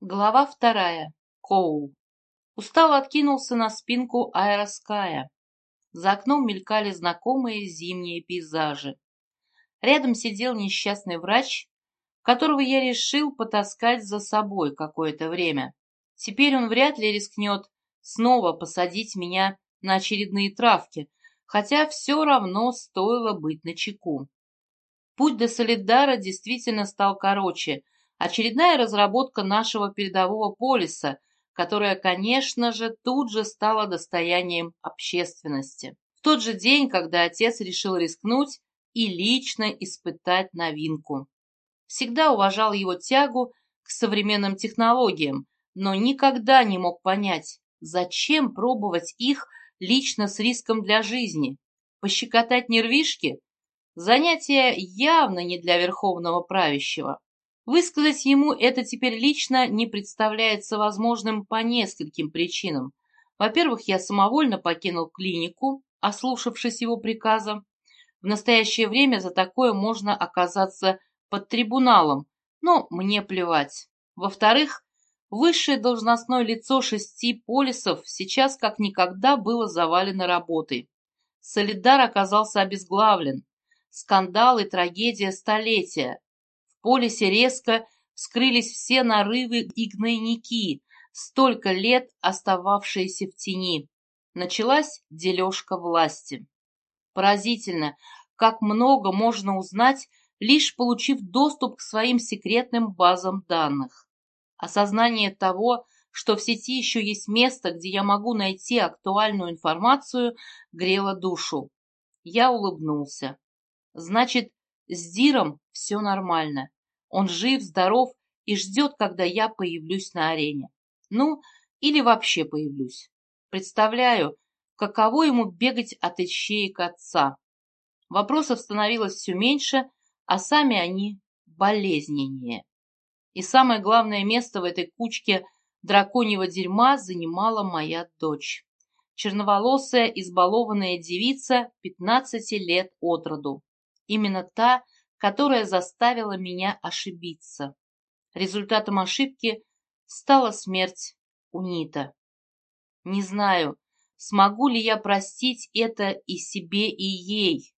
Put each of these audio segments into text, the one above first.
Глава вторая. Коул. Устало откинулся на спинку аэроская. За окном мелькали знакомые зимние пейзажи. Рядом сидел несчастный врач, которого я решил потаскать за собой какое-то время. Теперь он вряд ли рискнет снова посадить меня на очередные травки, хотя все равно стоило быть начеку. Путь до Солидара действительно стал короче — Очередная разработка нашего передового полиса, которая, конечно же, тут же стала достоянием общественности. В тот же день, когда отец решил рискнуть и лично испытать новинку. Всегда уважал его тягу к современным технологиям, но никогда не мог понять, зачем пробовать их лично с риском для жизни. Пощекотать нервишки? Занятие явно не для верховного правящего. Высказать ему это теперь лично не представляется возможным по нескольким причинам. Во-первых, я самовольно покинул клинику, ослушавшись его приказа. В настоящее время за такое можно оказаться под трибуналом, но мне плевать. Во-вторых, высшее должностное лицо шести полисов сейчас как никогда было завалено работой. Солидар оказался обезглавлен. Скандал и трагедия столетия полисе резко скрылись все нарывы и гнойники, столько лет остававшиеся в тени. Началась дележка власти. Поразительно, как много можно узнать, лишь получив доступ к своим секретным базам данных. Осознание того, что в сети еще есть место, где я могу найти актуальную информацию, грело душу. Я улыбнулся. Значит, с Диром все нормально. Он жив, здоров и ждет, когда я появлюсь на арене. Ну, или вообще появлюсь. Представляю, каково ему бегать от ищеек отца. Вопросов становилось все меньше, а сами они болезненнее. И самое главное место в этой кучке драконьего дерьма занимала моя дочь. Черноволосая, избалованная девица 15 лет от роду. Именно та, которая заставила меня ошибиться. Результатом ошибки стала смерть Унита. Не знаю, смогу ли я простить это и себе, и ей.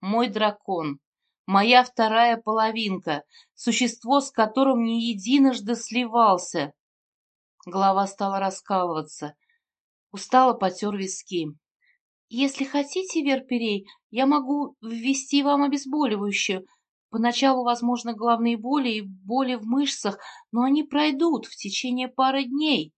Мой дракон, моя вторая половинка, существо, с которым не единожды сливался. Голова стала раскалываться. Устало потер виски. «Если хотите, Верперей, я могу ввести вам обезболивающее. Поначалу, возможно, головные боли и боли в мышцах, но они пройдут в течение пары дней.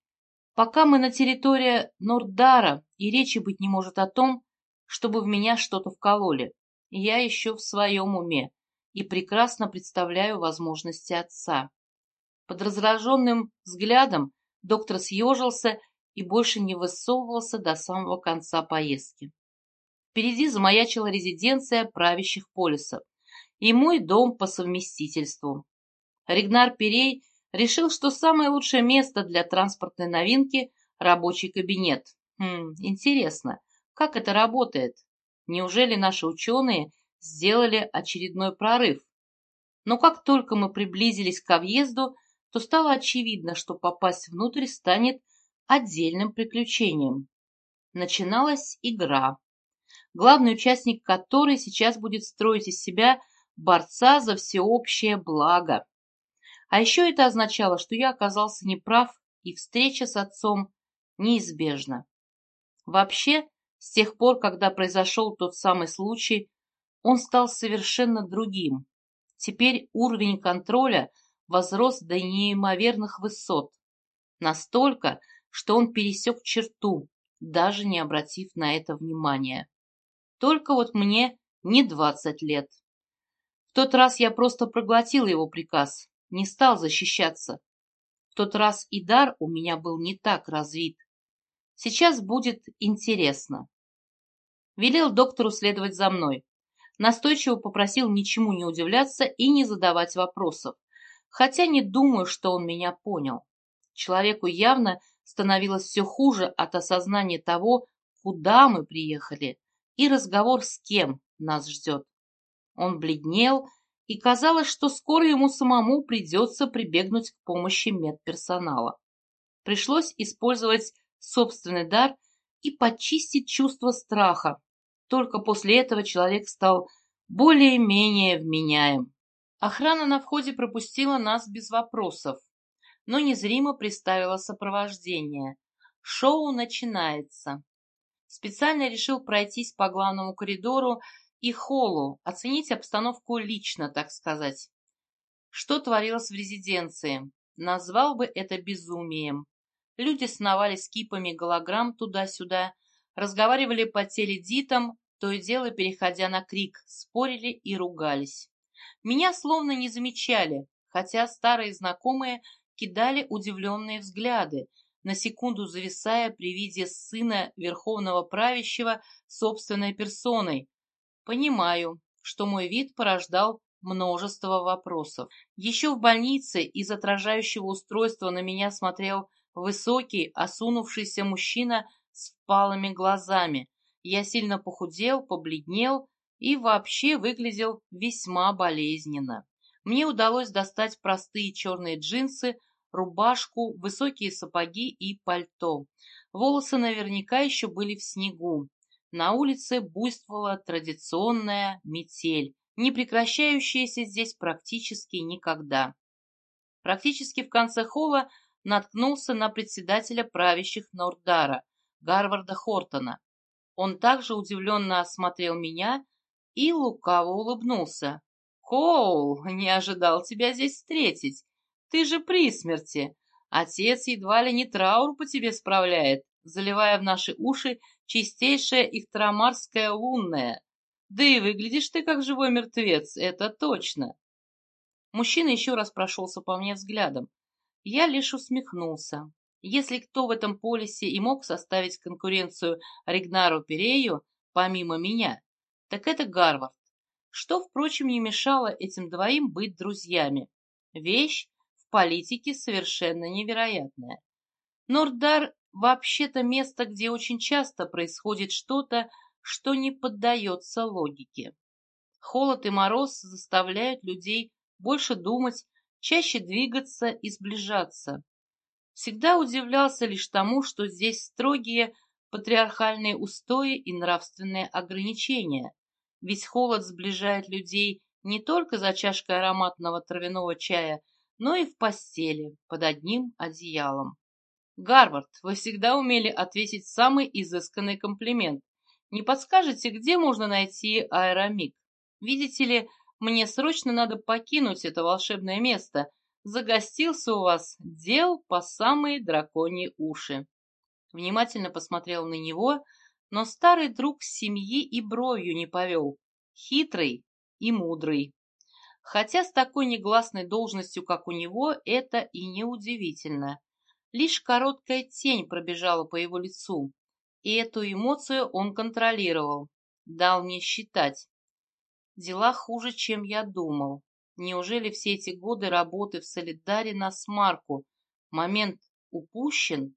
Пока мы на территории Нордара, и речи быть не может о том, чтобы в меня что-то вкололи. Я еще в своем уме и прекрасно представляю возможности отца. Под раздраженным взглядом доктор съежился и больше не высовывался до самого конца поездки. Впереди замаячила резиденция правящих полисов и мой дом по совместительству. Ригнар Перей решил, что самое лучшее место для транспортной новинки – рабочий кабинет. Хм, интересно, как это работает? Неужели наши ученые сделали очередной прорыв? Но как только мы приблизились к въезду, то стало очевидно, что попасть внутрь станет отдельным приключением. Начиналась игра, главный участник которой сейчас будет строить из себя борца за всеобщее благо. А еще это означало, что я оказался неправ, и встреча с отцом неизбежна. Вообще, с тех пор, когда произошел тот самый случай, он стал совершенно другим. Теперь уровень контроля возрос до неимоверных высот. Настолько, что он пересек черту, даже не обратив на это внимания. Только вот мне не двадцать лет. В тот раз я просто проглотил его приказ, не стал защищаться. В тот раз и дар у меня был не так развит. Сейчас будет интересно. Велел доктору следовать за мной. Настойчиво попросил ничему не удивляться и не задавать вопросов, хотя не думаю, что он меня понял. Человеку явно становилось все хуже от осознания того, куда мы приехали, и разговор с кем нас ждет. Он бледнел и казалось, что скоро ему самому придется прибегнуть к помощи медперсонала. Пришлось использовать собственный дар и почистить чувство страха. Только после этого человек стал более-менее вменяем. Охрана на входе пропустила нас без вопросов, но незримо приставила сопровождение. Шоу начинается. Специально решил пройтись по главному коридору и холлу, оценить обстановку лично, так сказать. Что творилось в резиденции? Назвал бы это безумием. Люди сновали с кипами голограмм туда-сюда, разговаривали по теледитам, то и дело переходя на крик, спорили и ругались. Меня словно не замечали, хотя старые знакомые кидали удивленные взгляды, на секунду зависая при виде сына верховного правящего собственной персоной. Понимаю, что мой вид порождал множество вопросов. Еще в больнице из отражающего устройства на меня смотрел высокий, осунувшийся мужчина с впалыми глазами. Я сильно похудел, побледнел и вообще выглядел весьма болезненно. Мне удалось достать простые черные джинсы, рубашку, высокие сапоги и пальто. Волосы наверняка еще были в снегу. На улице буйствовала традиционная метель, не прекращающаяся здесь практически никогда. Практически в конце холла наткнулся на председателя правящих Нордара, Гарварда Хортона. Он также удивленно осмотрел меня и лукаво улыбнулся. «Коул, не ожидал тебя здесь встретить. Ты же при смерти. Отец едва ли не траур по тебе справляет, заливая в наши уши чистейшее ихтрамарское лунное. Да и выглядишь ты как живой мертвец, это точно». Мужчина еще раз прошелся по мне взглядом. Я лишь усмехнулся. Если кто в этом полисе и мог составить конкуренцию Ригнару Перею, помимо меня, так это Гарвард, что, впрочем, не мешало этим двоим быть друзьями. Вещь в политике совершенно невероятная. Нордар вообще-то место, где очень часто происходит что-то, что не поддается логике. Холод и мороз заставляют людей больше думать, чаще двигаться и сближаться. Всегда удивлялся лишь тому, что здесь строгие патриархальные устои и нравственные ограничения, ведь холод сближает людей не только за чашкой ароматного травяного чая, но и в постели под одним одеялом. Гарвард, вы всегда умели ответить самый изысканный комплимент. Не подскажете, где можно найти аэромик? Видите ли, мне срочно надо покинуть это волшебное место. Загостился у вас дел по самые драконьи уши. Внимательно посмотрел на него, но старый друг семьи и бровью не повел. Хитрый и мудрый. Хотя с такой негласной должностью, как у него, это и не удивительно. Лишь короткая тень пробежала по его лицу, и эту эмоцию он контролировал. Дал мне считать. Дела хуже, чем я думал. Неужели все эти годы работы в Солидаре на смарку? Момент упущен?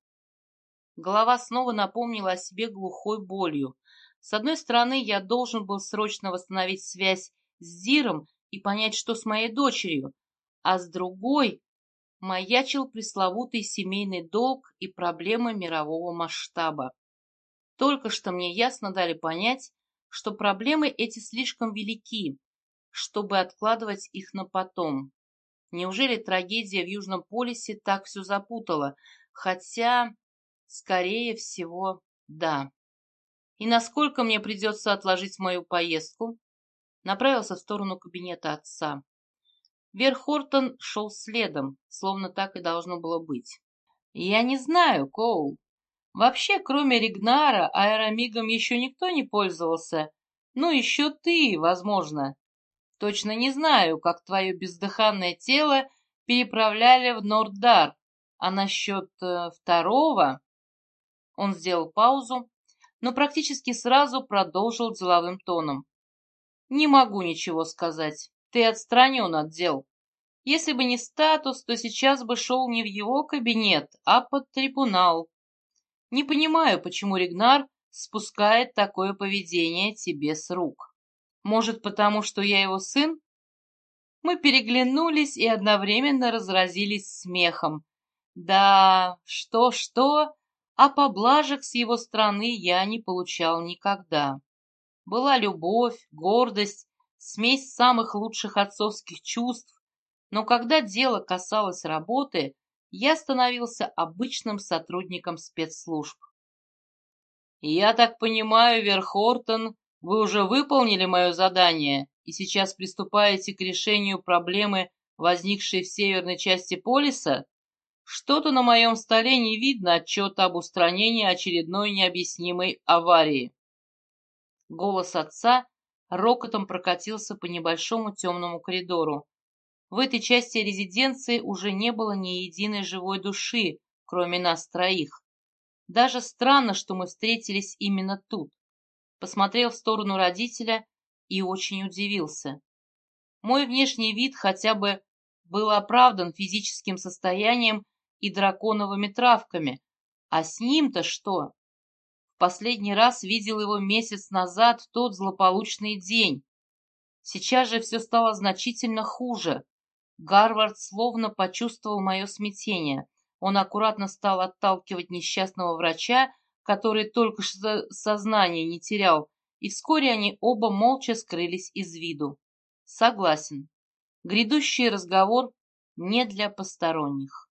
Голова снова напомнила о себе глухой болью. С одной стороны, я должен был срочно восстановить связь с Зиром и понять, что с моей дочерью, а с другой маячил пресловутый семейный долг и проблемы мирового масштаба. Только что мне ясно дали понять, что проблемы эти слишком велики, чтобы откладывать их на потом. Неужели трагедия в Южном полюсе так все запутала? Хотя, скорее всего, да. И насколько мне придется отложить мою поездку? Направился в сторону кабинета отца. Верхортон шел следом, словно так и должно было быть. «Я не знаю, Коул. Вообще, кроме Ригнара, аэромигом еще никто не пользовался. Ну, еще ты, возможно. Точно не знаю, как твое бездыханное тело переправляли в Норддар. А насчет э, второго... Он сделал паузу, но практически сразу продолжил деловым тоном. Не могу ничего сказать. Ты отстранен от дел. Если бы не статус, то сейчас бы шел не в его кабинет, а под трибунал. Не понимаю, почему Ригнар спускает такое поведение тебе с рук. Может, потому что я его сын? Мы переглянулись и одновременно разразились смехом. Да, что-что, а поблажек с его стороны я не получал никогда. Была любовь, гордость, смесь самых лучших отцовских чувств, но когда дело касалось работы, я становился обычным сотрудником спецслужб. «Я так понимаю, Верхортон, вы уже выполнили мое задание и сейчас приступаете к решению проблемы, возникшей в северной части полиса? Что-то на моем столе не видно отчета об устранении очередной необъяснимой аварии». Голос отца рокотом прокатился по небольшому темному коридору. В этой части резиденции уже не было ни единой живой души, кроме нас троих. Даже странно, что мы встретились именно тут. Посмотрел в сторону родителя и очень удивился. Мой внешний вид хотя бы был оправдан физическим состоянием и драконовыми травками, а с ним-то что? Последний раз видел его месяц назад в тот злополучный день. Сейчас же все стало значительно хуже. Гарвард словно почувствовал мое смятение. Он аккуратно стал отталкивать несчастного врача, который только что сознание не терял, и вскоре они оба молча скрылись из виду. Согласен. Грядущий разговор не для посторонних.